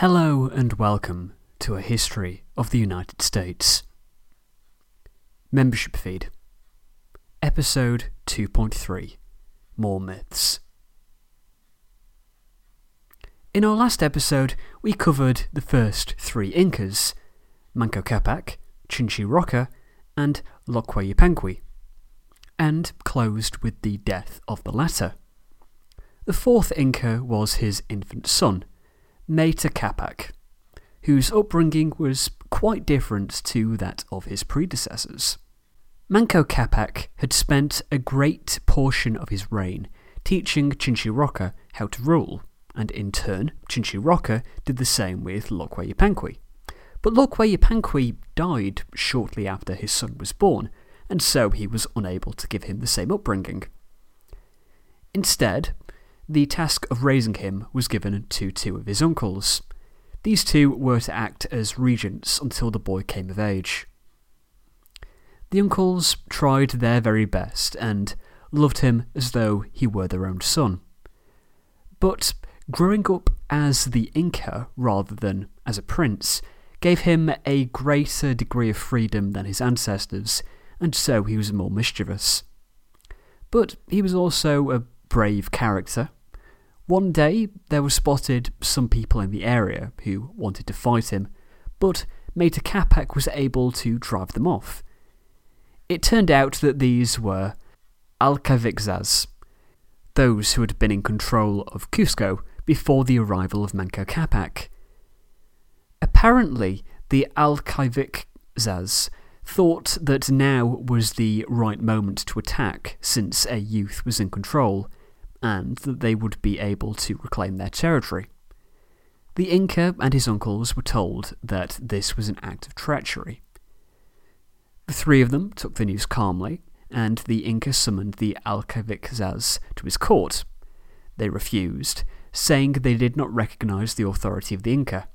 Hello and welcome to a history of the United States. Membership Feed, Episode 2.3 More Myths. In our last episode, we covered the first three Incas Manco Capac, Chinchi Roca, and Loqua Yupanqui, and closed with the death of the latter. The fourth Inca was his infant son, Mayta Capac, whose upbringing was quite different to that of his predecessors. Manco Capac had spent a great portion of his reign teaching Chinchi Roca how to rule, and in turn, Chinchi Roca did the same with Loqua Yupanqui. But Loqua Yupanqui died shortly after his son was born, and so he was unable to give him the same upbringing. Instead, the task of raising him was given to two of his uncles. These two were to act as regents until the boy came of age. The uncles tried their very best and loved him as though he were their own son. But growing up as the Inca rather than as a prince gave him a greater degree of freedom than his ancestors, and so he was more mischievous. But he was also a brave character, one day, there were spotted some people in the area who wanted to fight him, but Mayta Capac was able to drive them off. It turned out that these were Alcavixas, those who had been in control of Cusco before the arrival of Manco Capac. Apparently, the Alcavixas thought that now was the right moment to attack since a youth was in control and that they would be able to reclaim their territory. The Inca and his uncles were told that this was an act of treachery. The three of them took the news calmly, and the Inca summoned the Alcavixas to his court. They refused, saying they did not recognize the authority of the Inca.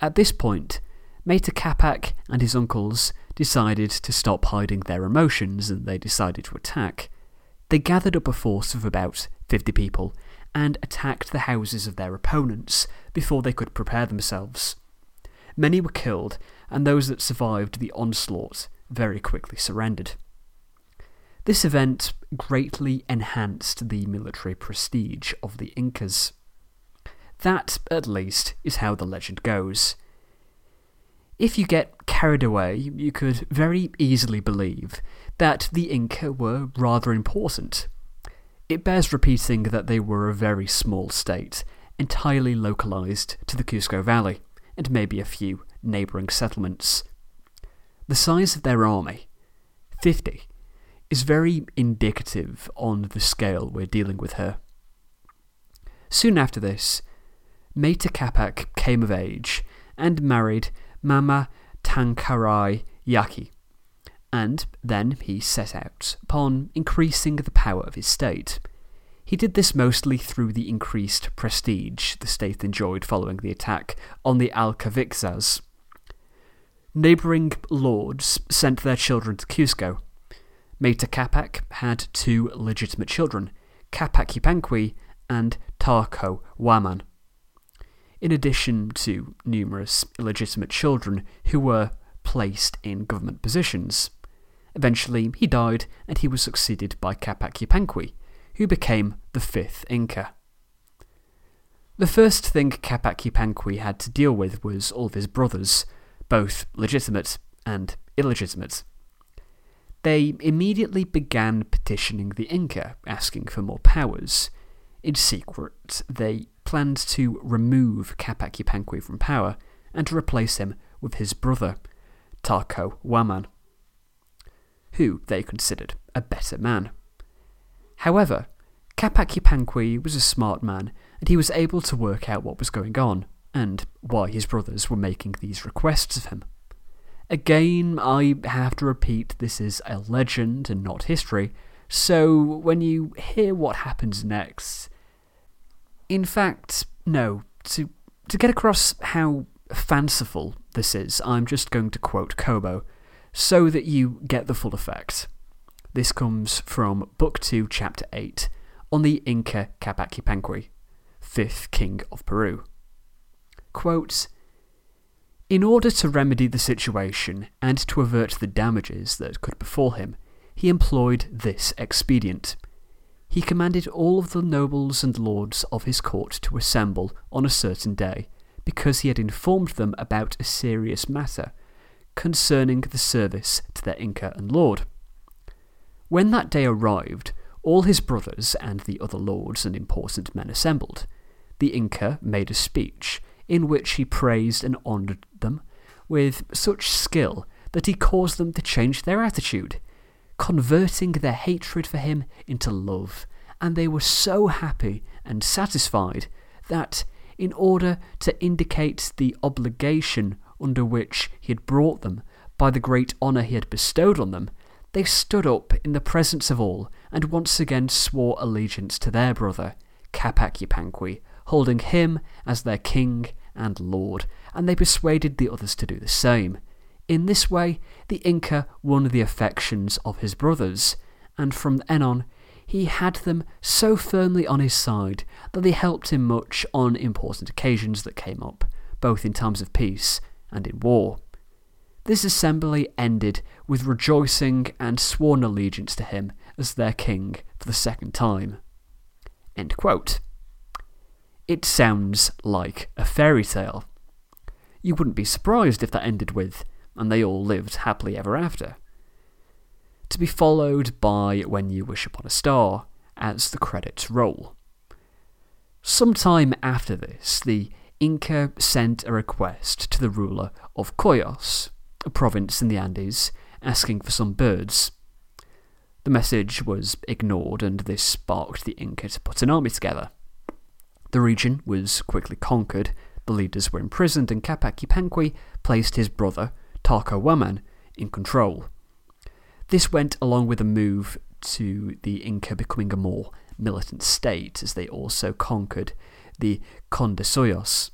At this point, Mayta Capac and his uncles decided to stop hiding their emotions and they decided to attack. They gathered up a force of about 50 people and attacked the houses of their opponents before they could prepare themselves. Many were killed, and those that survived the onslaught very quickly surrendered. This event greatly enhanced the military prestige of the Incas. That, at least, is how the legend goes. If you get carried away, you could very easily believe that the Inca were rather important. It bears repeating that they were a very small state, entirely localized to the Cusco Valley, and maybe a few neighboring settlements. The size of their army, 50, is very indicative on the scale we're dealing with here. Soon after this, Mayta Capac came of age and married Mama Tankarai Yaki, and then he set out upon increasing the power of his state. He did this mostly through the increased prestige the state enjoyed following the attack on the Alcavixas. Neighbouring lords sent their children to Cusco. Mayta Capac had two legitimate children, Capac Yupanqui and Tarco Waman in addition to numerous illegitimate children who were placed in government positions. Eventually, he died and he was succeeded by Capac Yupanqui, who became the fifth Inca. The first thing Capac Yupanqui had to deal with was all of his brothers, both legitimate and illegitimate. They immediately began petitioning the Inca, asking for more powers. In secret, they planned to remove Capac from power and to replace him with his brother, Tarco Waman, who they considered a better man. However, Capac was a smart man and he was able to work out what was going on and why his brothers were making these requests of him. Again, I have to repeat this is a legend and not history, so when you hear what happens next, in fact, no. To, to get across how fanciful this is, I'm just going to quote Cobo so that you get the full effect. This comes from Book 2, Chapter 8, on the Inca Capac Yupanqui, fifth king of Peru. Quote, in order to remedy the situation and to avert the damages that could befall him, he employed this expedient. He commanded all of the nobles and lords of his court to assemble on a certain day, because he had informed them about a serious matter concerning the service to their Inca and lord. When that day arrived, all his brothers and the other lords and important men assembled. The Inca made a speech, in which he praised and honoured them with such skill that he caused them to change their attitude, converting their hatred for him into love, and they were so happy and satisfied that, in order to indicate the obligation under which he had brought them by the great honour he had bestowed on them, they stood up in the presence of all and once again swore allegiance to their brother, Capac Yupanqui, holding him as their king and lord, and they persuaded the others to do the same. In this way, the Inca won the affections of his brothers, and from then on, he had them so firmly on his side that they helped him much on important occasions that came up, both in times of peace and in war. This assembly ended with rejoicing and sworn allegiance to him as their king for the second time. It sounds like a fairy tale. You wouldn't be surprised if that ended with, and they all lived happily ever after. To be followed by When You Wish Upon a Star as the credits roll. Sometime after this, the Inca sent a request to the ruler of Coyos, a province in the Andes, asking for some birds. The message was ignored, and this sparked the Inca to put an army together. The region was quickly conquered, the leaders were imprisoned, and Capac placed his brother, Tarco Waman, in control. This went along with a move to the Inca becoming a more militant state, as they also conquered the Condesoyos.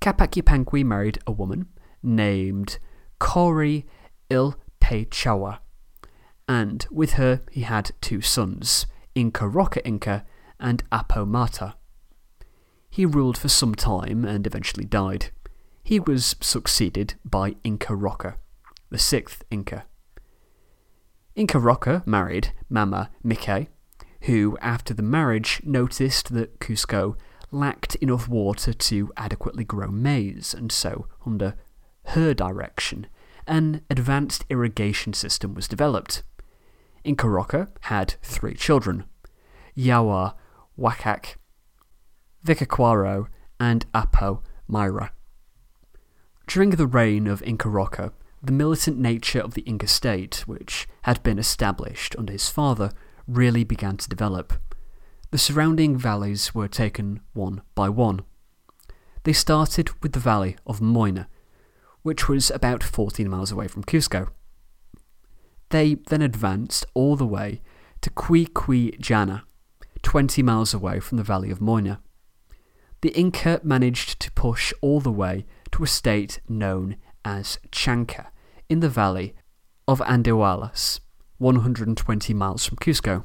Capac Yupanqui married a woman named Cori Ilpechawa, and with her he had two sons, Inca Roca Inca and Apo Mata. He ruled for some time and eventually died. He was succeeded by Inca Roca, the sixth Inca. Inca Roca married Mama Mike, who, after the marriage, noticed that Cusco lacked enough water to adequately grow maize, and so, under her direction, an advanced irrigation system was developed. Inca Roca had three children Yawa, Wakak, Vicaquaro, and Apo Myra. During the reign of Inca Roca, the militant nature of the Inca state, which had been established under his father, really began to develop. The surrounding valleys were taken one by one. They started with the valley of Moina, which was about 14 miles away from Cusco. They then advanced all the way to Quiquillana, 20 miles away from the valley of Moina the Inca managed to push all the way to a state known as Chanca in the valley of Andahuaylas, 120 miles from Cusco.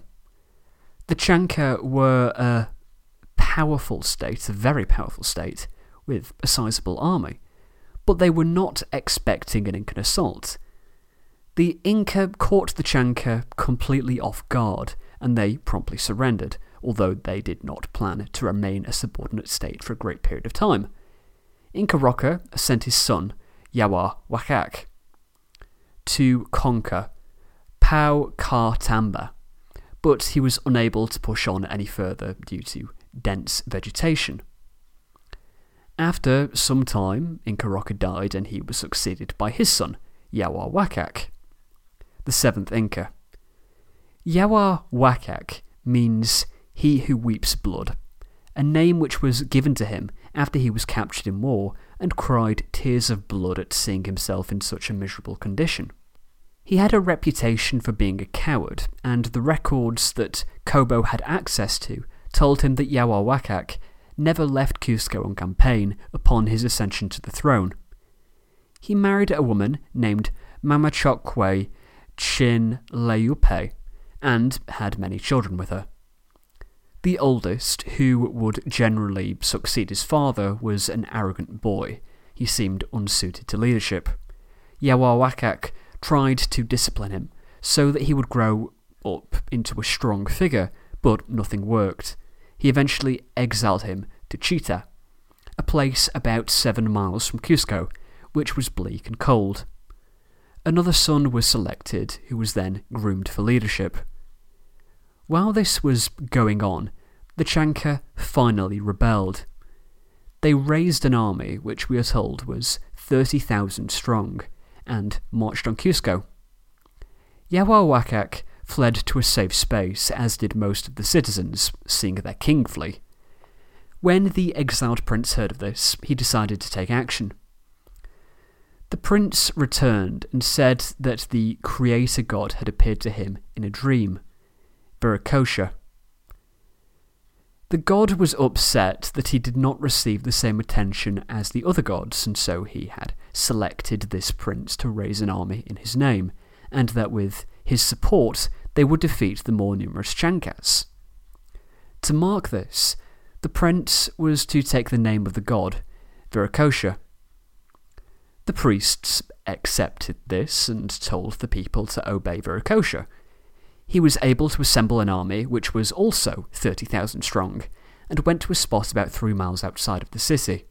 The Chanca were a powerful state, a very powerful state, with a sizable army, but they were not expecting an Incan assault. The Inca caught the Chanca completely off guard, and they promptly surrendered, although they did not plan to remain a subordinate state for a great period of time. Inca Roca sent his son, Yawa Wakak, to conquer Pau Tamba, but he was unable to push on any further due to dense vegetation. After some time, Inca Roca died and he was succeeded by his son, Yawa Wakak, the seventh Inca. Yawa Wakak means he who weeps blood, a name which was given to him after he was captured in war and cried tears of blood at seeing himself in such a miserable condition. He had a reputation for being a coward, and the records that Cobo had access to told him that Yawa Wakak never left Cusco on campaign upon his ascension to the throne. He married a woman named Mamachokwe Chin Leupe and had many children with her. The oldest, who would generally succeed his father, was an arrogant boy. He seemed unsuited to leadership. Yawawakak tried to discipline him so that he would grow up into a strong figure, but nothing worked. He eventually exiled him to Chita, a place about seven miles from Cusco, which was bleak and cold. Another son was selected, who was then groomed for leadership. While this was going on, the Chanka finally rebelled. They raised an army which we are told was 30,000 strong and marched on Cusco. Yawawakak fled to a safe space, as did most of the citizens, seeing their king flee. When the exiled prince heard of this, he decided to take action. The prince returned and said that the creator god had appeared to him in a dream. Viracocha. The god was upset that he did not receive the same attention as the other gods, and so he had selected this prince to raise an army in his name, and that with his support they would defeat the more numerous Chankas. To mark this, the prince was to take the name of the god, Viracocha. The priests accepted this and told the people to obey Viracocha, he was able to assemble an army which was also 30,000 strong, and went to a spot about three miles outside of the city.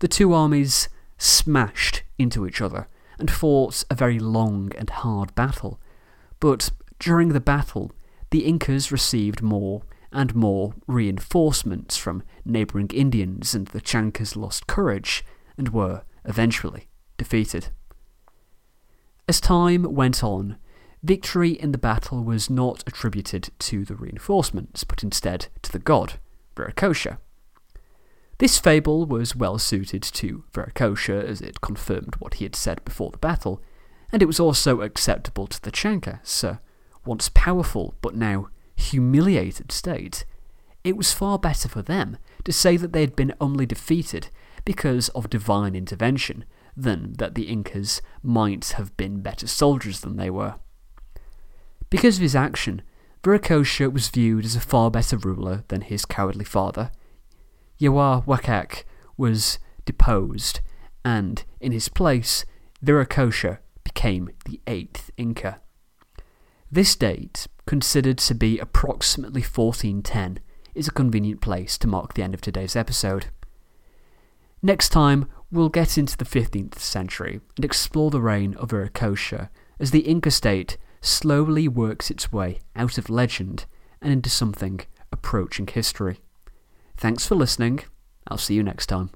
The two armies smashed into each other and fought a very long and hard battle, but during the battle, the Incas received more and more reinforcements from neighbouring Indians, and the Chancas lost courage and were eventually defeated. As time went on, Victory in the battle was not attributed to the reinforcements, but instead to the god, Viracocha. This fable was well suited to Viracocha as it confirmed what he had said before the battle, and it was also acceptable to the Chancas, a once powerful but now humiliated state. It was far better for them to say that they had been only defeated because of divine intervention than that the Incas might have been better soldiers than they were. Because of his action, Viracocha was viewed as a far better ruler than his cowardly father. Yawawakak was deposed, and in his place, Viracocha became the eighth Inca. This date, considered to be approximately 1410, is a convenient place to mark the end of today's episode. Next time, we'll get into the 15th century and explore the reign of Viracocha as the Inca state slowly works its way out of legend and into something approaching history. Thanks for listening. I'll see you next time.